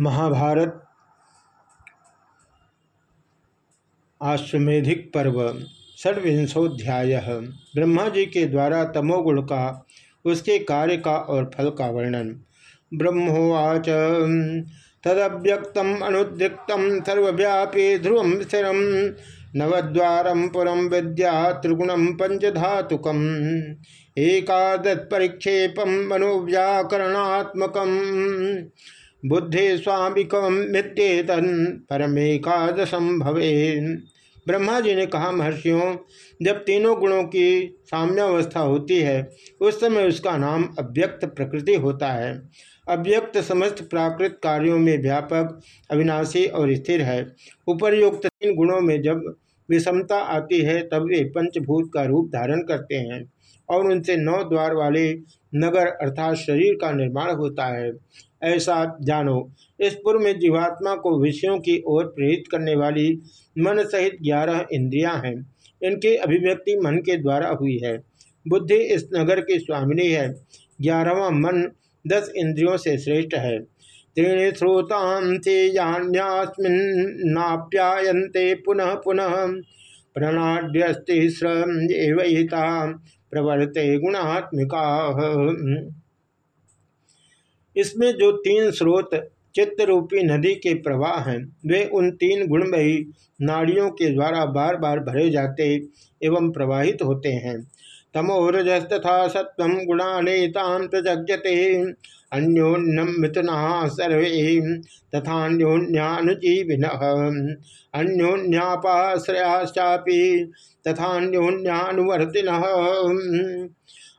महाभारत आश्वेधिक पर्व, षड्विंशोध्याय। ब्रह्मा जी के द्वारा तमोगुण का, उसके कार्य का और फल का वर्णन। ब्रह्मोवाच, तदव्यक्तम, अनुद्रिक्तम, सर्वव्यापी ध्रुवम स्थिर नवद्वारम पुरम विद्या त्रिगुणम पंचधातुकम एकादत्परिक्षेपम मनोव्याकरणात्मकम। बुद्धि स्वामिकम मित्येतन परमेकादशम भवे ब्रह्मा जी ने कहा, महर्षियों, जब तीनों गुणों की साम्यावस्था होती है, उस समय उसका नाम अव्यक्त प्रकृति होता है। अव्यक्त समस्त प्राकृत कार्यों में व्यापक, अविनाशी और स्थिर है। उपरयुक्त तीन गुणों में जब विषमता आती है, तब वे पंचभूत का रूप धारण करते हैं और उनसे नौ द्वार वाले नगर अर्थात शरीर का निर्माण होता है। ऐसा जानो, इस पूर्व में जीवात्मा को विषयों की ओर प्रेरित करने वाली मन सहित ग्यारह इंद्रियाँ हैं। इनकी अभिव्यक्ति मन के द्वारा हुई है। बुद्धि इस नगर की स्वामिनी है। ग्यारहवा मन दस इंद्रियों से श्रेष्ठ है। त्रीणि यान्यास्मिन्नाप्यायन्ते पुनः पुनः। प्रणाड्यस्तिस्रता प्रवर्ते गुणात्मिका। इसमें जो तीन स्रोत चित्त रूपी नदी के प्रवाह हैं, वे उन तीन गुणमयी नाड़ियों के द्वारा बार बार भरे जाते एवं प्रवाहित होते हैं। तमोरजस्तथा सत्व गुणानेतान प्रजज्यते अन्योन्यम मिथुना सर्वे तथान्योन्यानुजीविन अन्योन्यापाश्रयाश्चापी तथान्योन्यानुवर्तिन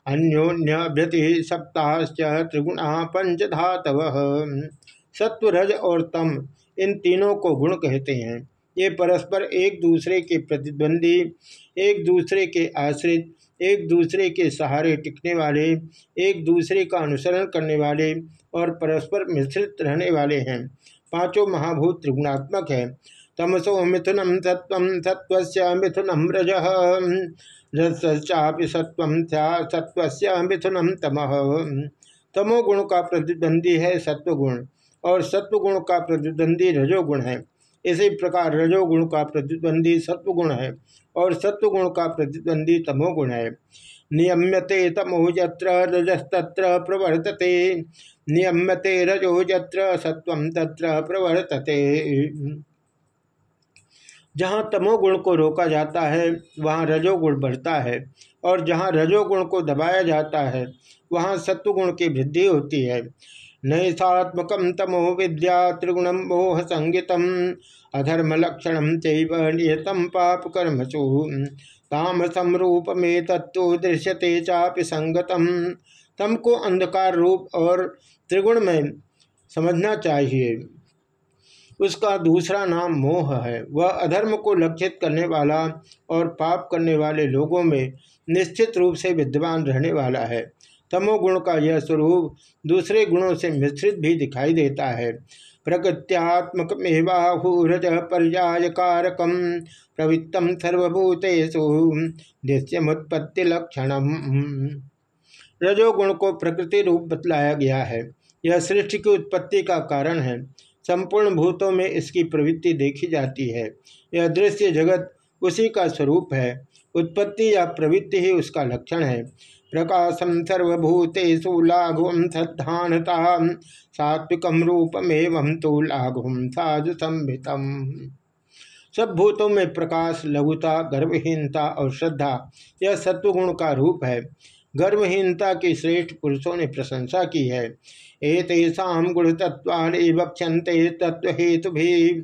अन्योन्यभ्यति सप्ताश्च त्रिगुणा पंचधातव सत्व रज और तम, इन तीनों को गुण कहते हैं। ये परस्पर एक दूसरे के प्रतिद्वंदी, एक दूसरे के आश्रित एक दूसरे के सहारे टिकने वाले, एक दूसरे का अनुसरण करने वाले और परस्पर मिश्रित रहने वाले हैं। पाँचों महाभूत त्रिगुणात्मक है। तमसो मिथुनम सत्व सत्व मिथुनम रज। रचापि सत्व सत्व मिथुनम तम। तमोगुण का प्रतिद्वंदी है सत्वगुण और सत्वगुण का प्रतिद्वंदी रजोगुण है। इसी प्रकार रजोगुण का प्रतिद्वंदी सत्वगुण है और सत्वगुण का प्रतिद्वंदी तमोगुण है। नियम्यते तमो जत्र रजस्तत्र प्रवर्तते। नियम्यते रजो जत्र सत्व तत्र प्रवर्तते। जहाँ तमोगुण को रोका जाता है, वहाँ रजोगुण बढ़ता है और जहाँ रजोगुण को दबाया जाता है, वहाँ सत्वगुण की वृद्धि होती है। नैषात्मक तमो विद्या त्रिगुणम मोह संगीतम अधर्म लक्षण चेतम पाप कर्मसु काम समरूप में तत्व दृश्यते चापि संगतम तम को अंधकार रूप और त्रिगुण में समझना चाहिए। उसका दूसरा नाम मोह है। वह अधर्म को लक्षित करने वाला और पाप करने वाले लोगों में निश्चित रूप से विद्यमान रहने वाला है। तमोगुण का यह स्वरूप दूसरे गुणों से मिश्रित भी दिखाई देता है। प्रकृत्यात्मक मेवाहूरज पर्याय कारकम प्रवृत्तम सर्वभूतेषु दृश्यमुत्पत्ति लक्षणम। रजोगुण को प्रकृति रूप बतलाया गया है। यह सृष्टि की उत्पत्ति का कारण है। संपूर्ण भूतों में इसकी प्रवृत्ति देखी जाती है। यह दृश्य जगत उसी का स्वरूप है। उत्पत्ति या प्रवृत्ति ही उसका लक्षण है। प्रकाशम सर्वभूतेषु लाघुम सद्धानता सात्विकम रूपमेव तो लाघुम साधु संभितम सब भूतों में प्रकाश, लघुता, गर्वहीनता और श्रद्धा, यह सत्वगुण का रूप है। गर्वहीनता की श्रेष्ठ पुरुषों ने प्रशंसा की है। एतेषा गुण तत्वानि वक्षन्ते तत्व हेतु भी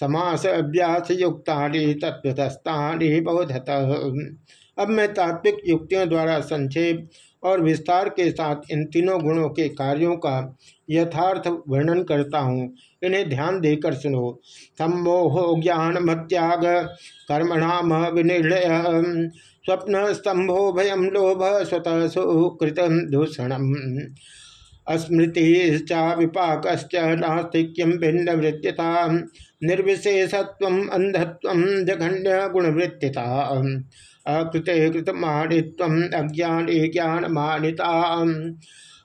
समास अभ्यास युक्ता तत्वतस्ता बौधतः। अब मैं तात्विक युक्तियों द्वारा संक्षेप और विस्तार के साथ इन तीनों गुणों के कार्यों का यथार्थ वर्णन करता हूँ। इन्हें ध्यान देकर सुनो। सम्मोह ज्ञान मत्याग कर्मणाम विनिर्णय स्वप्न स्तंभो भयम लोभ, स्वतः सुकृत दूषणम। स्मृति विपाक नास्तिक्यम भिन्न वृत्त्यता निर्विशेषत्व अंधत्व जघन्य गुणवृत्त्यता अकृत अज्ञान ज्ञान मानिता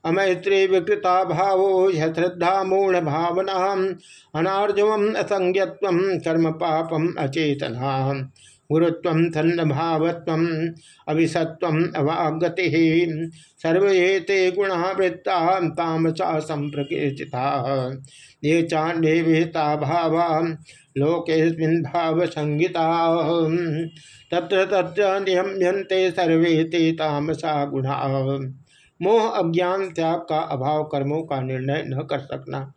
अमैत्री विकृता भावो श्रद्धा मूढ़ भावना अनार्जवम असंज्ञत्व कर्म पापम अचेतना। गुरुत्व सन्न भावत्व अभिसत्व अवागति। सर्वे गुणा वृत्ता तामसा संप्रकीर्तिता ये चाण्डे विहिता भावा लोकेस्मिन् भाव संगीता तत्र सर्वे ते तामसा गुणा। मोह, अज्ञान, त्याग का अभाव कर्मों का निर्णय न कर सकना।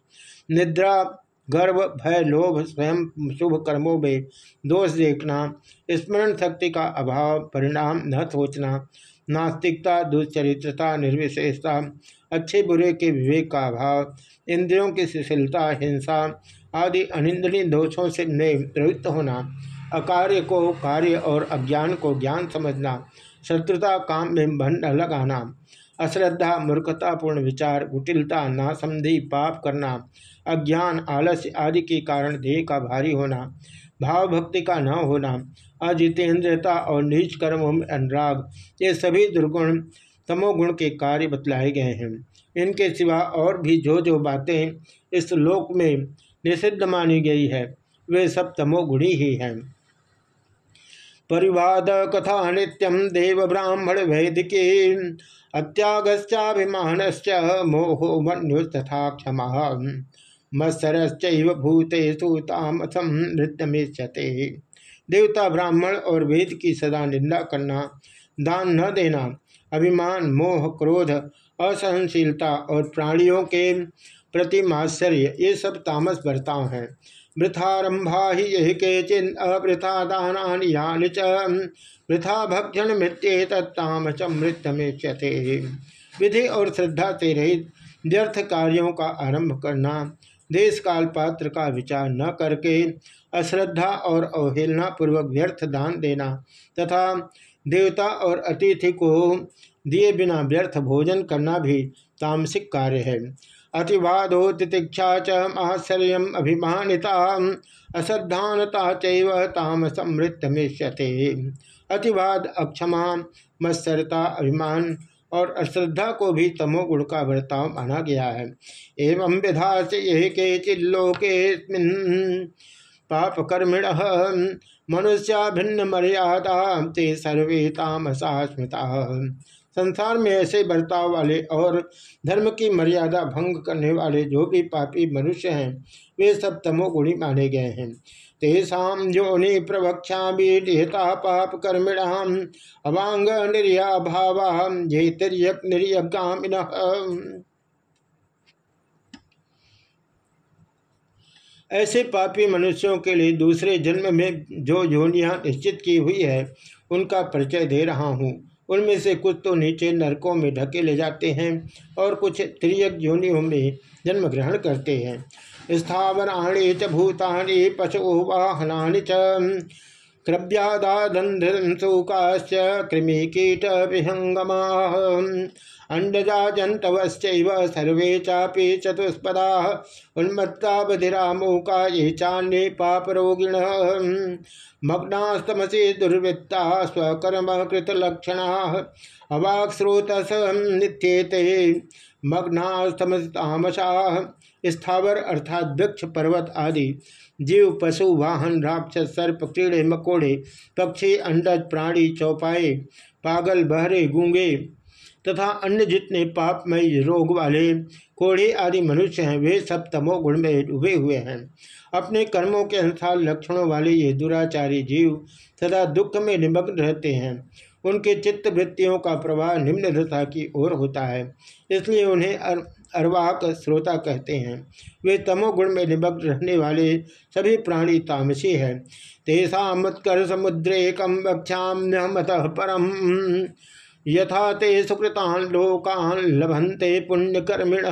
निद्रा गर्व भय, लोभ, स्वयं शुभ कर्मों में दोष देखना, स्मरण शक्ति का अभाव, परिणाम न सोचना, नास्तिकता दुश्चरित्रता निर्विशेषता, अच्छे बुरे के विवेक का अभाव, इंद्रियों की शिथिलता, हिंसा आदि अनिंदनीय दोषों से प्रवृत्त होना, अकार्य को कार्य और अज्ञान को ज्ञान समझना, शत्रुता, काम में बन लगाना अश्रद्धा, मूर्खतापूर्ण विचार, कुटिलता नासमधि पाप करना, अज्ञान, आलस्य आदि के कारण देह का भारी होना भाव भक्ति का न होना अजितेंद्रता और नीच कर्म अनुराग, ये सभी दुर्गुण तमोगुण के कार्य बतलाए गए हैं। इनके सिवा और भी जो जो बातें इस लोक में निषिद्ध मानी गई है, वे सब तमोगुणी ही हैं। परिवाद कथा नित्यम देव ब्राह्मण वैदिकी अत्यागश्चाभिमान मोहो मनु तथा क्षमा मत्सरश्च भूतेषु तामसम नृत्यमेश्यते देवता ब्राह्मण और वेद की सदा निंदा करना, दान न देना, अभिमान, मोह, क्रोध, असहनशीलता और प्राणियों के प्रति माश्चर्य ये सब तामस बर्ताव हैं। वृथारंभा ही यही के चिन्ह अवृथा दानी यानि च। वृथा भक्षण मृत्य विधि और श्रद्धा से रहित व्यर्थ कार्यों का आरंभ करना देश काल पात्र का विचार न करके अश्रद्धा और अवहेलना पूर्वक व्यर्थ दान देना तथा देवता और अतिथि को दिए बिना व्यर्थ भोजन करना भी तामसिक कार्य है। अतिवादो तितिक्षा च आश्चर्य अभिमानिता अश्रद्धानता चाम समृद्धमिष्यते अतिवाद अक्षमा मत्सरता अभिमान और अश्रद्धा को भी तमोगुण का बर्ताव माना गया है। एवं विधा से यह के चिल्लोके पाप कर्मिण मनुष्या भिन्न मर्यादा ते सर्वे तामसा स्मृता संसार में ऐसे बर्ताव वाले और धर्म की मर्यादा भंग करने वाले जो भी पापी मनुष्य हैं, वे सब तमोगुणी माने गए हैं। तेषा योनि प्रवक्षा निहता पाप कर्मिणाम अवांग निर्या भावा ये तिरक निर्यगामिन। ऐसे पापी मनुष्यों के लिए दूसरे जन्म में जो योनियाँ निश्चित की हुई है, उनका परिचय दे रहा हूँ। उनमें से कुछ तो नीचे नरकों में ढके ले जाते हैं और कुछ त्रियक योनियों में जन्म ग्रहण करते हैं। स्थावराणी च भूतानि पशु वाहना च। क्रव्यादादंधुकाश्च कृमि कीट विहंगमा अंडजा जंतवश्चैव सर्वे चापि चतुष्पदा। उन्मत्ता बधिरामूका ये चान्ये पापरोगिण। मग्नास्तमसी दुर्वृत्ता स्वकर्म कृतलक्षणा अवाक्स्रोतस नित्येते मग्नास्तमसामशा स्थावर अर्थात वृक्ष, पर्वत आदि, जीव, पशु, वाहन, राक्षस, सर्प, कीड़े, मकोड़े, पक्षी, अंडज, प्राणी, चौपाए, पागल, बहरे, गूँगे तथा अन्य जितने पापमय रोग वाले कोढ़े आदि मनुष्य हैं, वे सब तमोगुण में डूबे हुए हैं। अपने कर्मों के अनुसार लक्षणों वाले ये दुराचारी जीव सदा दुख में निमग्न रहते हैं। उनके चित्त वृत्तियों का प्रवाह निम्न दशा की ओर होता है। इसलिए उन्हें अर, अर्वाक श्रोता कहते हैं। वे तमोगुण में निमग्न रहने वाले सभी प्राणी तामसी हैं। तेषा मत्कर समुद्रे कम वक्षाम मत परम। यथा ते सुकृतान लोकान लभंते पुण्यकर्मिण।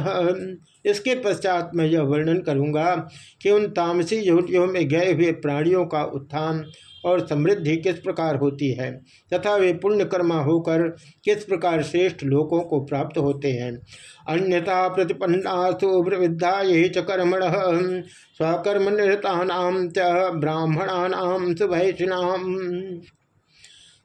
इसके पश्चात मैं यह वर्णन करूँगा कि उन तामसी योटियों में गए हुए प्राणियों का उत्थान और समृद्धि किस प्रकार होती है, तथा वे पुण्यकर्मा होकर किस प्रकार श्रेष्ठ लोकों को प्राप्त होते हैं। अन्यथा प्रतिपन्ना वृद्धा ये च कर्मण स्वकर्म निरता ब्राह्मणा सुभैषिणाम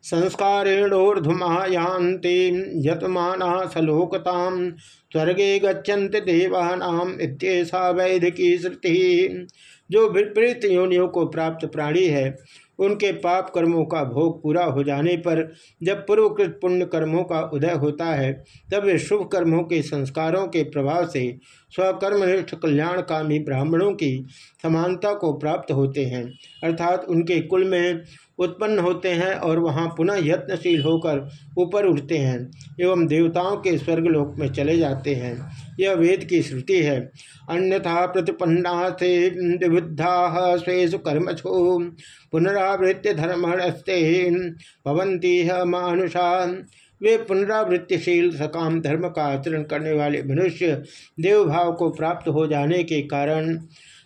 संस्कारेणोर्धुमायांति यतमाना सलोकताम स्वर्गे गच्छन्ति देवानाम इत्येषा वैदिकी श्रुति जो विपरीत योनियों को प्राप्त प्राणी है, उनके पाप कर्मों का भोग पूरा हो जाने पर जब पूर्वकृत पुण्य कर्मों का उदय होता है, तब वे शुभ कर्मों के संस्कारों के प्रभाव से स्वकर्मनिष्ठ कल्याणकामी ब्राह्मणों की समानता को प्राप्त होते हैं। अर्थात उनके कुल में उत्पन्न होते हैं और वहाँ पुनः यत्नशील होकर ऊपर उठते हैं एवं देवताओं के स्वर्गलोक में चले जाते हैं। यह वेद की श्रुति है। अन्यथा प्रतिपन्ना से विबुद्धा स्वेशु कर्मछो पुनरावृत्ति धर्मणस्ते भवंती मानुषा। वे पुनरावृत्तिशील सकाम धर्म का आचरण करने वाले मनुष्य देवभाव को प्राप्त हो जाने के कारण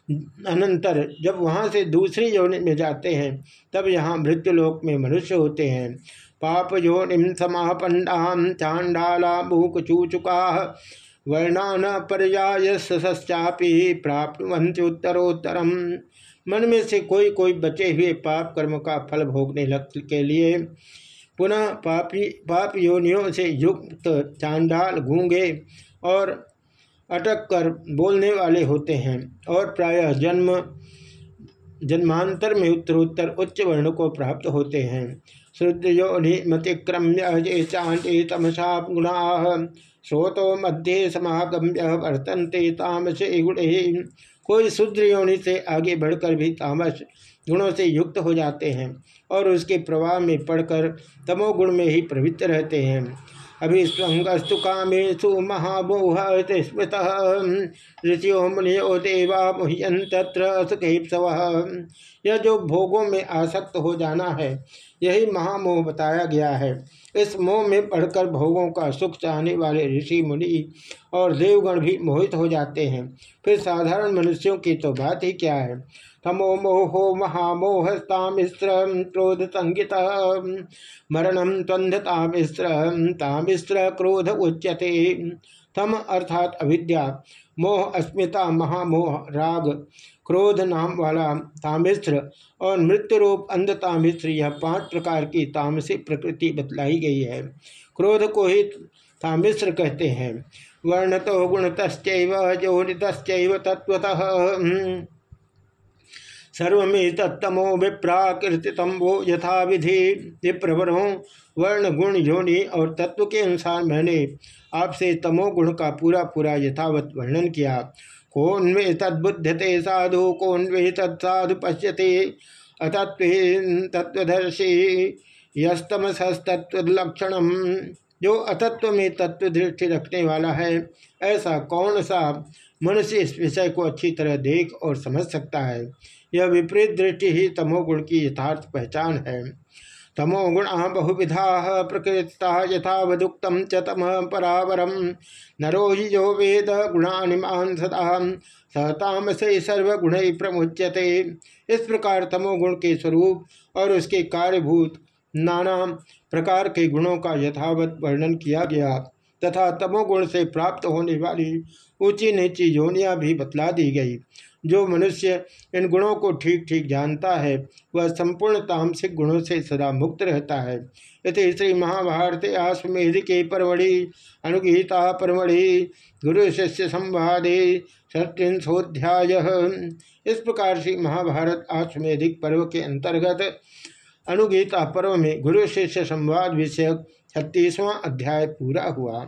अनंतर जब वहाँ से दूसरी योनि में जाते हैं, तब यहाँ मृत्युलोक में मनुष्य होते हैं। पाप योनिम समापन्नाम चांडाला मूक चूचुका वर्णान पर्याय सश्चापी प्राप्त उत्तरोत्तरम। मन में से कोई कोई बचे हुए पाप कर्म का फल भोगने लग के लिए पुनः पापी पाप योनियों से युक्त चांडाल गूँगे और अटक कर बोलने वाले होते हैं और प्रायः जन्म, जन्मांतर में उत्तरोत्तर उच्च वर्ण को प्राप्त होते हैं। श्रुद्योनिमतिक्रम्य ये चांटे तमसा गुणा स्रोतो मध्य समागम्य वर्तनते तामस गुणे। कोई शुद्र योनि से आगे बढ़कर भी तामस गुणों से युक्त हो जाते हैं और उसके प्रवाह में पढ़कर तमोगुण में ही प्रवृत्त रहते हैं। अभिस्वंगस्तु कामेशु महामोह स्मृत ऋषियो मुनियो देवा मुह्यन तत्र सुखेपव यह जो भोगों में आसक्त हो जाना है, यही महामोह बताया गया है। इस मोह में पढ़कर भोगों का सुख चाहने वाले ऋषि मुनि और देवगण भी मोहित हो जाते हैं। फिर साधारण मनुष्यों की तो बात ही क्या है? तमो मोहो महामोहस्तामिस्र क्रोध संगित मरणम त्वंधतामिस्र तामिस्र क्रोध उच्यते। तम अर्थात अविद्या, मोह अस्मिता महामोह राग, क्रोध नाम वाला तामिस्र और मृत्यु रूप अंधतामिस्र यह पाँच प्रकार की तामसिक प्रकृति बतलाई गई है। क्रोध को ही तामिस्र कहते हैं। वर्णतो गुणत जोनित तत्वतः सर्वे तत्तमो विप्राकृतितम्बो यथा विधि विप्रवरों वर्ण गुण योनि और तत्व के अनुसार मैंने आपसे तमोगुण का पूरा पूरा यथावत वर्णन किया। कौन वे तद्बुद्धते साधु कौन वे तत्साधु पश्यते। अतत्व तत्वदर्शी यस्तमसस्तत्वलक्षण जो अतत्व में तत्व दृष्टि रखने वाला है, ऐसा कौन सा मनुष्य इस विषय को अच्छी तरह देख और समझ सकता है? यह विपरीत दृष्टि ही तमोगुण की यथार्थ पहचान है। तमोगुण बहुविधा प्रकृता यथावदुक्त च तम परावरम नरो जो वेद गुणानिमान सदा सहताम से सर्वगुण प्रमुच्यते। इस प्रकार तमोगुण के स्वरूप और उसके कार्यभूत नाना प्रकार के गुणों का यथावत वर्णन किया गया तथा तमोगुण से प्राप्त होने वाली ऊँची नीची योनियाँ भी बतला दी गई। जो मनुष्य इन गुणों को ठीक ठीक जानता है, वह संपूर्ण तामसिक गुणों से सदा मुक्त रहता है। इति श्री महाभारत आश्वेध के परमढ़ि अनुगीता परमढ़ि गुरु शिष्य संवादे षट्रिंशोध्याय इस प्रकार से महाभारत आश्वेधिक पर्व के अंतर्गत अनुगीता पर्व में गुरु शिष्य संवाद विषयक छत्तीसवां अध्याय पूरा हुआ।